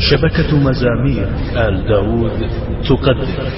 شبكة مزامير آل داود تقدم.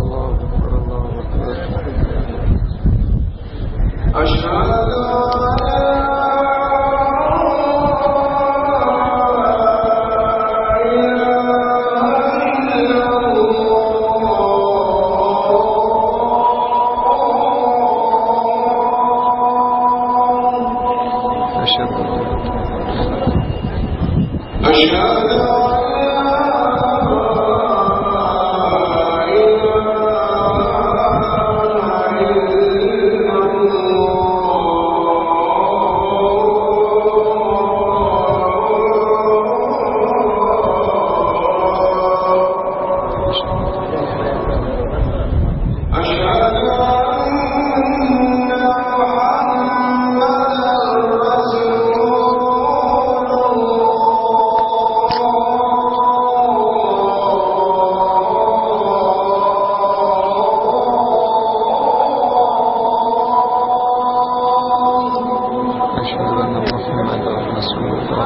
الله أكبر الله أشهد أن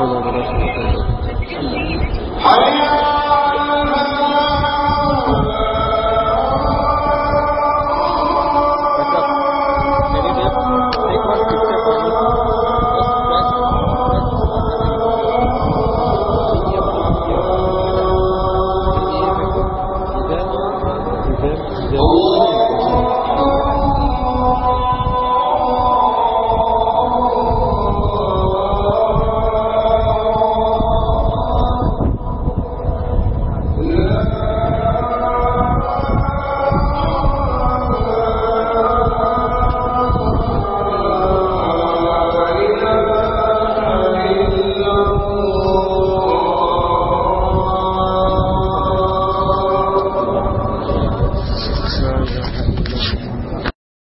حافظ